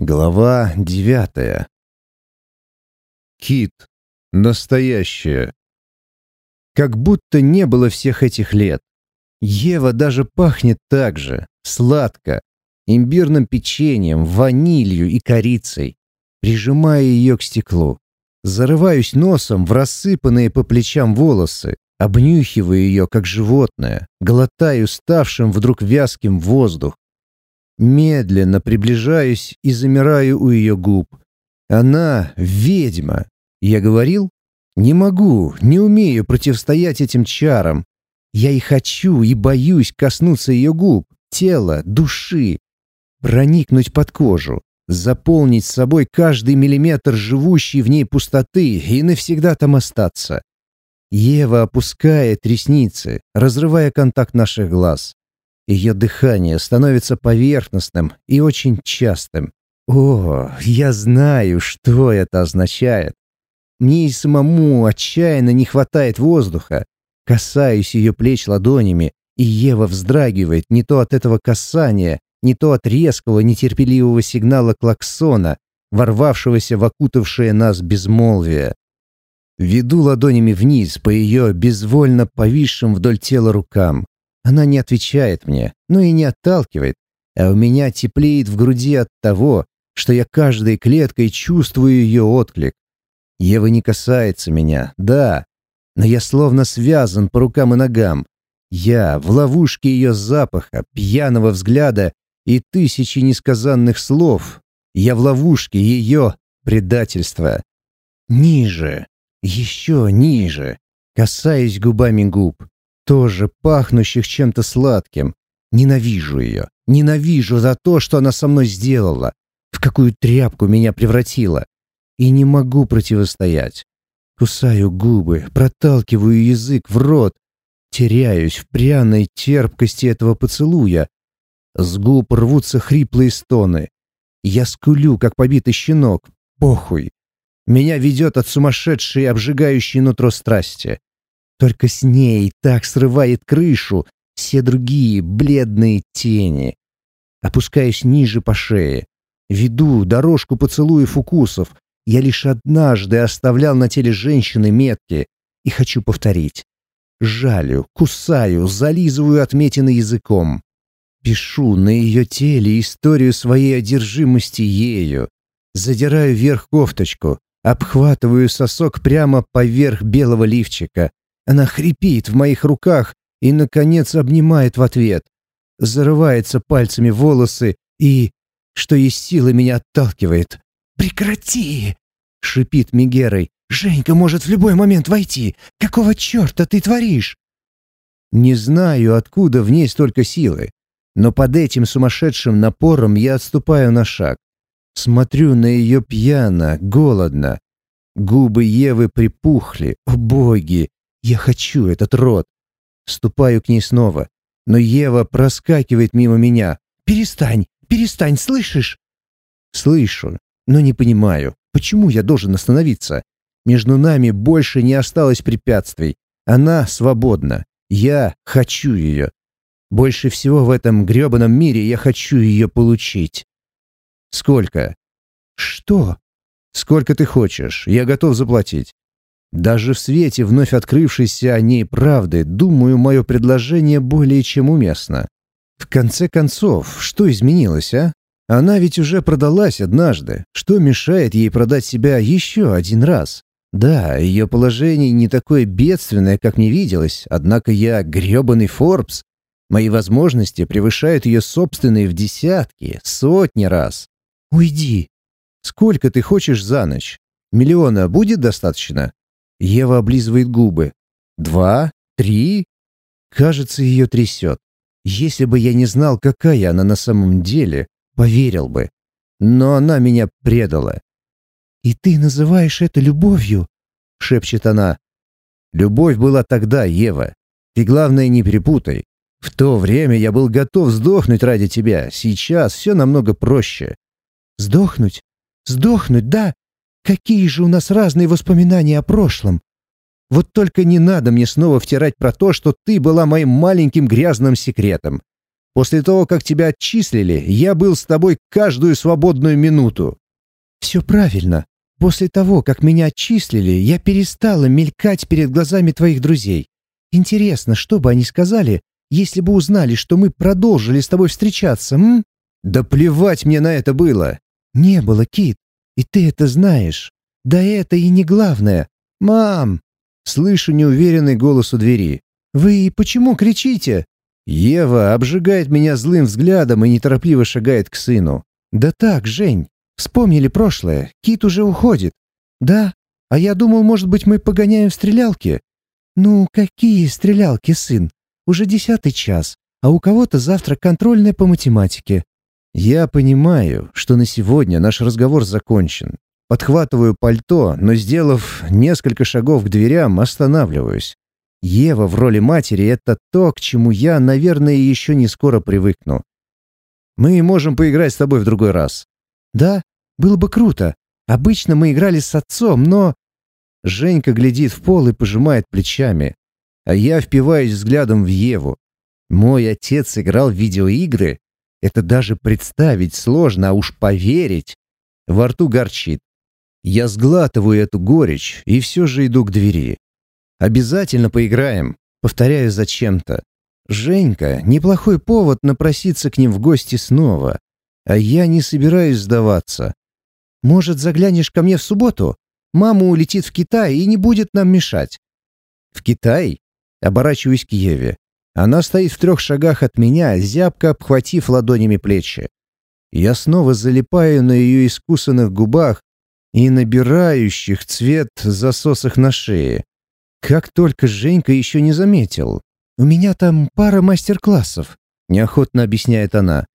Глава девятая. Кит. Настоящая. Как будто не было всех этих лет. Ева даже пахнет так же, сладко, имбирным печеньем, ванилью и корицей. Прижимая ее к стеклу. Зарываюсь носом в рассыпанные по плечам волосы, обнюхиваю ее, как животное, глотаю ставшим вдруг вязким воздух, Медленно приближаюсь и замираю у ее губ. Она ведьма. Я говорил? Не могу, не умею противостоять этим чарам. Я и хочу, и боюсь коснуться ее губ, тела, души. Проникнуть под кожу, заполнить собой каждый миллиметр живущей в ней пустоты и навсегда там остаться. Ева опускает ресницы, разрывая контакт наших глаз. Ее дыхание становится поверхностным и очень частым. О, я знаю, что это означает. Мне и самому отчаянно не хватает воздуха. Касаюсь ее плеч ладонями, и Ева вздрагивает не то от этого касания, не то от резкого, нетерпеливого сигнала клаксона, ворвавшегося в окутавшее нас безмолвие. Веду ладонями вниз по ее безвольно повисшим вдоль тела рукам. Она не отвечает мне, но и не отталкивает, а у меня теплеет в груди от того, что я каждой клеткой чувствую ее отклик. Ева не касается меня, да, но я словно связан по рукам и ногам. Я в ловушке ее запаха, пьяного взгляда и тысячи несказанных слов. Я в ловушке ее предательства. Ниже, еще ниже, касаясь губами губ тоже пахнущих чем-то сладким. Ненавижу ее. Ненавижу за то, что она со мной сделала. В какую тряпку меня превратила. И не могу противостоять. Кусаю губы, проталкиваю язык в рот. Теряюсь в пряной терпкости этого поцелуя. С губ рвутся хриплые стоны. Я скулю, как побитый щенок. Похуй. Меня ведет от сумасшедшей, обжигающей нутро страсти. Только с ней так срывает крышу все другие бледные тени. Опускаюсь ниже по шее. Веду дорожку поцелуев укусов. Я лишь однажды оставлял на теле женщины метки и хочу повторить. Жалю, кусаю, зализываю отметины языком. Пишу на ее теле историю своей одержимости ею. Задираю вверх кофточку, обхватываю сосок прямо поверх белого лифчика, она хрипит в моих руках и, наконец, обнимает в ответ. Зарывается пальцами волосы и, что есть силы, меня отталкивает. «Прекрати!» — шипит Мигерой. «Женька может в любой момент войти. Какого черта ты творишь?» Не знаю, откуда в ней столько силы, но под этим сумасшедшим напором я отступаю на шаг. Смотрю на ее пьяно, голодно. Губы Евы припухли. О боги! Я хочу этот рот. Ступаю к ней снова. Но Ева проскакивает мимо меня. «Перестань! Перестань! Слышишь?» Слышу, но не понимаю, почему я должен остановиться. Между нами больше не осталось препятствий. Она свободна. Я хочу ее. Больше всего в этом грёбаном мире я хочу ее получить. Сколько? Что? Сколько ты хочешь? Я готов заплатить. Даже в свете вновь открывшейся о ней правды, думаю, мое предложение более чем уместно. В конце концов, что изменилось, а? Она ведь уже продалась однажды. Что мешает ей продать себя еще один раз? Да, ее положение не такое бедственное, как мне виделось, однако я грёбаный Форбс. Мои возможности превышают ее собственные в десятки, сотни раз. Уйди. Сколько ты хочешь за ночь? Миллиона будет достаточно? Ева облизывает губы. Два? Три? Кажется, ее трясет. Если бы я не знал, какая она на самом деле, поверил бы. Но она меня предала. «И ты называешь это любовью?» — шепчет она. «Любовь была тогда, Ева. Ты, главное, не перепутай. В то время я был готов сдохнуть ради тебя. Сейчас все намного проще». «Сдохнуть? Сдохнуть, да? Какие же у нас разные воспоминания о прошлом. Вот только не надо мне снова втирать про то, что ты была моим маленьким грязным секретом. После того, как тебя отчислили, я был с тобой каждую свободную минуту». «Все правильно. После того, как меня отчислили, я перестала мелькать перед глазами твоих друзей. Интересно, что бы они сказали, если бы узнали, что мы продолжили с тобой встречаться, м?» «Да плевать мне на это было!» «Не было, Кит, и ты это знаешь. Да это и не главное. Мам!» Слышу неуверенный голос у двери. «Вы почему кричите?» Ева обжигает меня злым взглядом и неторопливо шагает к сыну. «Да так, Жень, вспомнили прошлое. Кит уже уходит». «Да? А я думал, может быть, мы погоняем в стрелялки?» «Ну, какие стрелялки, сын? Уже десятый час, а у кого-то завтра контрольная по математике». Я понимаю, что на сегодня наш разговор закончен. Подхватываю пальто, но, сделав несколько шагов к дверям, останавливаюсь. Ева в роли матери — это то, к чему я, наверное, еще не скоро привыкну. Мы можем поиграть с тобой в другой раз. Да, было бы круто. Обычно мы играли с отцом, но... Женька глядит в пол и пожимает плечами. А я впиваюсь взглядом в Еву. Мой отец играл в видеоигры. Это даже представить сложно, а уж поверить. Во рту горчит. Я сглатываю эту горечь и все же иду к двери. Обязательно поиграем. Повторяю зачем-то. Женька — неплохой повод напроситься к ним в гости снова. А я не собираюсь сдаваться. Может, заглянешь ко мне в субботу? Мама улетит в Китай и не будет нам мешать. В Китай? Оборачиваюсь к Еве. Она стоит в трех шагах от меня, зябко обхватив ладонями плечи. Я снова залипаю на ее искусанных губах и набирающих цвет засосах на шее. Как только Женька еще не заметил. «У меня там пара мастер-классов», — неохотно объясняет она.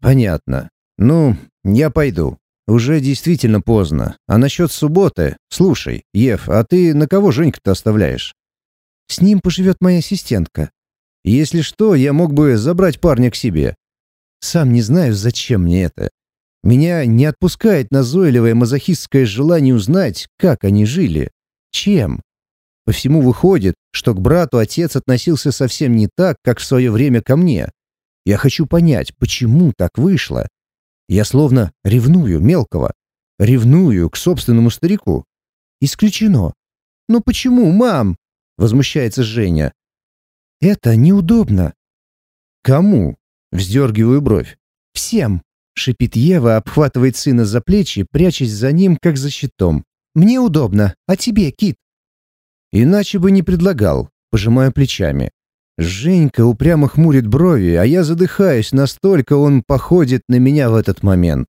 «Понятно. Ну, я пойду. Уже действительно поздно. А насчет субботы? Слушай, Ев, а ты на кого Женьку-то оставляешь?» «С ним поживет моя ассистентка». «Если что, я мог бы забрать парня к себе. Сам не знаю, зачем мне это. Меня не отпускает назойливое мазохистское желание узнать, как они жили. Чем? По всему выходит, что к брату отец относился совсем не так, как в свое время ко мне. Я хочу понять, почему так вышло. Я словно ревную мелкого. Ревную к собственному старику. Исключено. «Но почему, мам?» — возмущается Женя. «Это неудобно». «Кому?» — вздергиваю бровь. «Всем», — шипит Ева, обхватывает сына за плечи, прячась за ним, как за щитом. «Мне удобно, а тебе, Кит?» Иначе бы не предлагал, пожимая плечами. Женька упрямо хмурит брови, а я задыхаюсь, настолько он походит на меня в этот момент.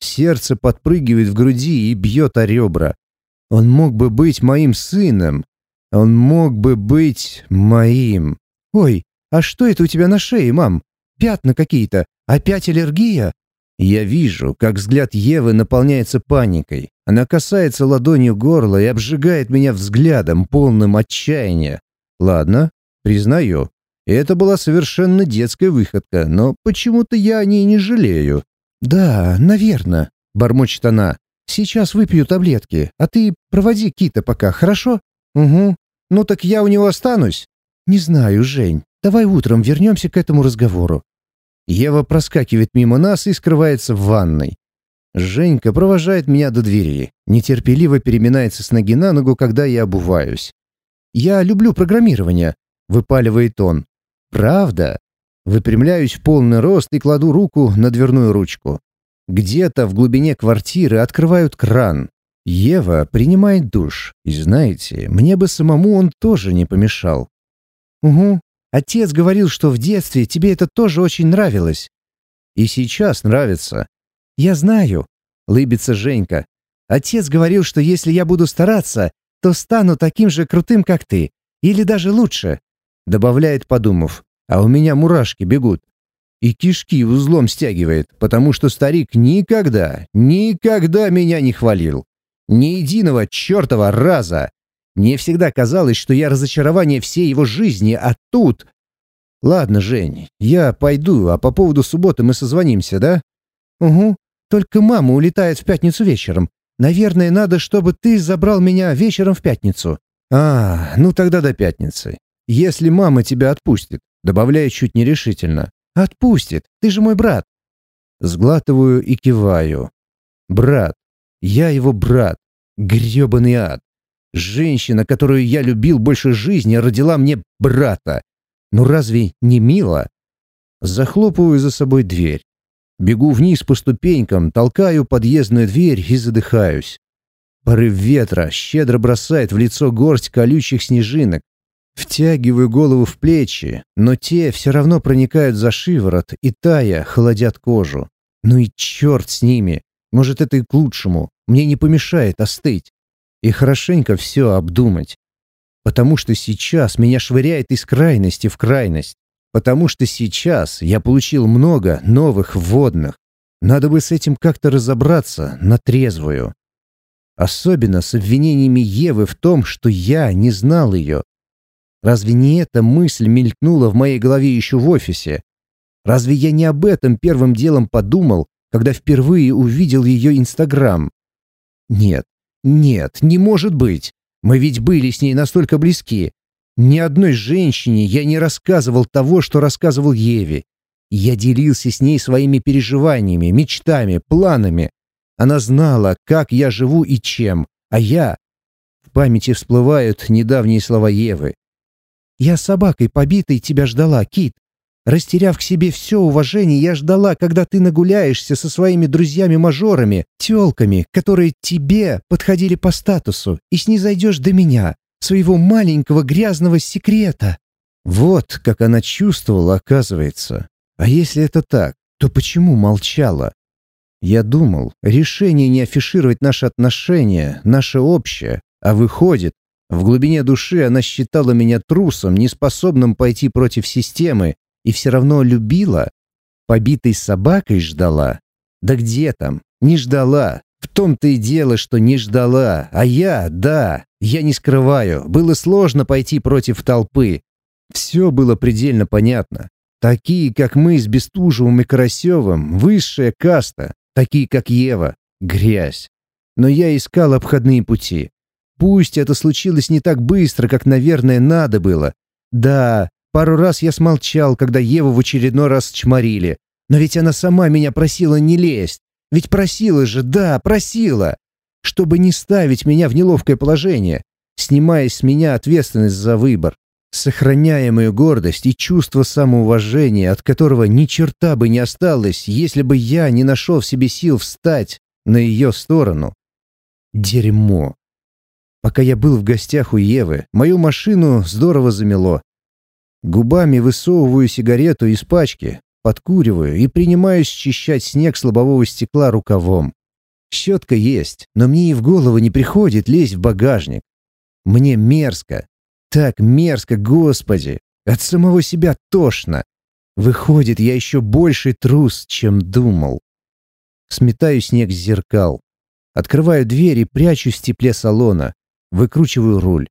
Сердце подпрыгивает в груди и бьет о ребра. Он мог бы быть моим сыном. Он мог бы быть моим. «Ой, а что это у тебя на шее, мам? Пятна какие-то. Опять аллергия?» Я вижу, как взгляд Евы наполняется паникой. Она касается ладонью горла и обжигает меня взглядом, полным отчаяния. Ладно, признаю. Это была совершенно детская выходка, но почему-то я о ней не жалею. «Да, наверное», — бормочет она. «Сейчас выпью таблетки, а ты проводи Кита пока, хорошо?» «Угу. Ну так я у него останусь?» «Не знаю, Жень. Давай утром вернемся к этому разговору. Ева проскакивает мимо нас и скрывается в ванной. Женька провожает меня до двери, нетерпеливо переминается с ноги на ногу, когда я обуваюсь. «Я люблю программирование», — выпаливает он. «Правда?» Выпрямляюсь в полный рост и кладу руку на дверную ручку. Где-то в глубине квартиры открывают кран. Ева принимает душ. И знаете, мне бы самому он тоже не помешал. «Угу, Отец говорил, что в детстве тебе это тоже очень нравилось. И сейчас нравится. Я знаю, лыбится Женька. Отец говорил, что если я буду стараться, то стану таким же крутым, как ты. Или даже лучше. Добавляет, подумав. А у меня мурашки бегут. И кишки узлом стягивает, потому что старик никогда, никогда меня не хвалил. Ни единого чертова раза. Мне всегда казалось, что я разочарование всей его жизни, а тут... Ладно, Жень, я пойду, а по поводу субботы мы созвонимся, да? Угу. Только мама улетает в пятницу вечером. Наверное, надо, чтобы ты забрал меня вечером в пятницу. А, ну тогда до пятницы. Если мама тебя отпустит, добавляю чуть нерешительно. Отпустит, ты же мой брат. Сглатываю и киваю. Брат. Я его брат. Грёбаный ад. Женщина, которую я любил больше жизни, родила мне брата. Ну разве не мило? Захлопываю за собой дверь. Бегу вниз по ступенькам, толкаю подъездную дверь и задыхаюсь. Порыв ветра щедро бросает в лицо горсть колючих снежинок. Втягиваю голову в плечи, но те все равно проникают за шиворот и, тая, холодят кожу. Ну и черт с ними. Может, это и к лучшему. Мне не помешает остыть. И хорошенько все обдумать. Потому что сейчас меня швыряет из крайности в крайность. Потому что сейчас я получил много новых вводных. Надо бы с этим как-то разобраться на трезвую. Особенно с обвинениями Евы в том, что я не знал ее. Разве не эта мысль мелькнула в моей голове еще в офисе? Разве я не об этом первым делом подумал, когда впервые увидел ее Инстаграм. Нет, нет, не может быть. Мы ведь были с ней настолько близки. Ни одной женщине я не рассказывал того, что рассказывал Еве. Я делился с ней своими переживаниями, мечтами, планами. Она знала, как я живу и чем, а я... В памяти всплывают недавние слова Евы. «Я собакой побитой тебя ждала, Кит. Растеряв к себе все уважение, я ждала, когда ты нагуляешься со своими друзьями-мажорами, тёлками, которые тебе подходили по статусу, и снизойдешь до меня, своего маленького грязного секрета». Вот как она чувствовала, оказывается. А если это так, то почему молчала? Я думал, решение не афишировать наши отношения, наше общее, а выходит, в глубине души она считала меня трусом, неспособным пойти против системы, и все равно любила? Побитой собакой ждала? Да где там? Не ждала. В том-то и дело, что не ждала. А я, да, я не скрываю, было сложно пойти против толпы. Все было предельно понятно. Такие, как мы с Бестужевым и Карасевым, высшая каста. Такие, как Ева, грязь. Но я искал обходные пути. Пусть это случилось не так быстро, как, наверное, надо было. Да, Пару раз я смолчал, когда Еву в очередной раз чморили. Но ведь она сама меня просила не лезть. Ведь просила же, да, просила. Чтобы не ставить меня в неловкое положение, снимая с меня ответственность за выбор, сохраняя мою гордость и чувство самоуважения, от которого ни черта бы не осталось, если бы я не нашел в себе сил встать на ее сторону. Дерьмо. Пока я был в гостях у Евы, мою машину здорово замело. Губами высовываю сигарету из пачки, подкуриваю и принимаюсь счищать снег с лобового стекла рукавом. Щетка есть, но мне и в голову не приходит лезть в багажник. Мне мерзко. Так мерзко, господи. От самого себя тошно. Выходит, я еще больший трус, чем думал. Сметаю снег с зеркал. Открываю дверь и прячусь в тепле салона. Выкручиваю руль.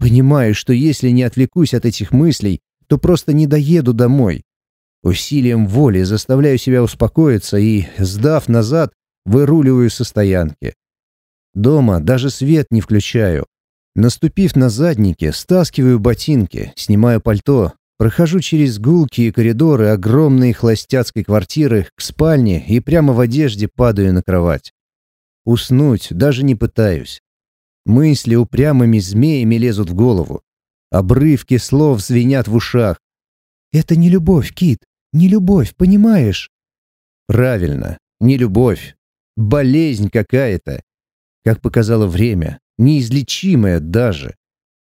Понимаю, что если не отвлекусь от этих мыслей, то просто не доеду домой. Усилием воли заставляю себя успокоиться и, сдав назад, выруливаю со стоянки. Дома даже свет не включаю. Наступив на задники, стаскиваю ботинки, снимаю пальто, прохожу через гулкие коридоры огромной холостяцкой квартиры к спальне и прямо в одежде падаю на кровать. Уснуть даже не пытаюсь. Мысли упрямыми змеями лезут в голову. Обрывки слов звенят в ушах. «Это не любовь, Кит, не любовь, понимаешь?» «Правильно, не любовь. Болезнь какая-то. Как показало время, неизлечимая даже.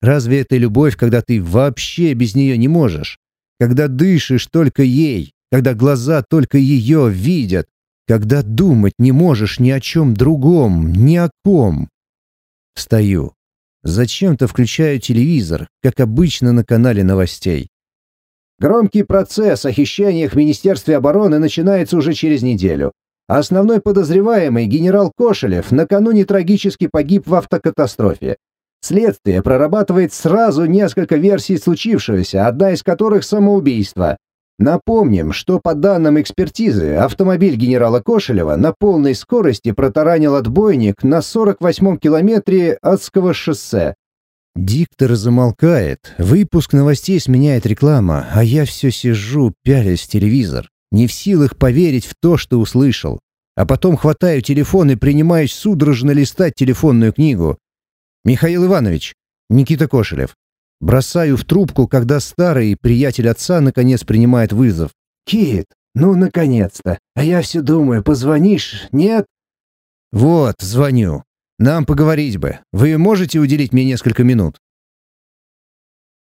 Разве это любовь, когда ты вообще без нее не можешь? Когда дышишь только ей, когда глаза только ее видят, когда думать не можешь ни о чем другом, ни о ком?» Встаю. Зачем-то включаю телевизор, как обычно на канале новостей. Громкий процесс о хищениях в Министерстве обороны начинается уже через неделю. Основной подозреваемый, генерал Кошелев, накануне трагически погиб в автокатастрофе. Следствие прорабатывает сразу несколько версий случившегося, одна из которых — самоубийство. Напомним, что по данным экспертизы, автомобиль генерала Кошелева на полной скорости протаранил отбойник на 48-м километре Адского шоссе. Диктор замолкает, выпуск новостей сменяет реклама, а я все сижу, пялясь в телевизор, не в силах поверить в то, что услышал. А потом хватаю телефон и принимаюсь судорожно листать телефонную книгу. «Михаил Иванович», Никита Кошелев. Бросаю в трубку, когда старый приятель отца наконец принимает вызов. «Кит, ну, наконец-то! А я все думаю, позвонишь, нет?» «Вот, звоню. Нам поговорить бы. Вы можете уделить мне несколько минут?»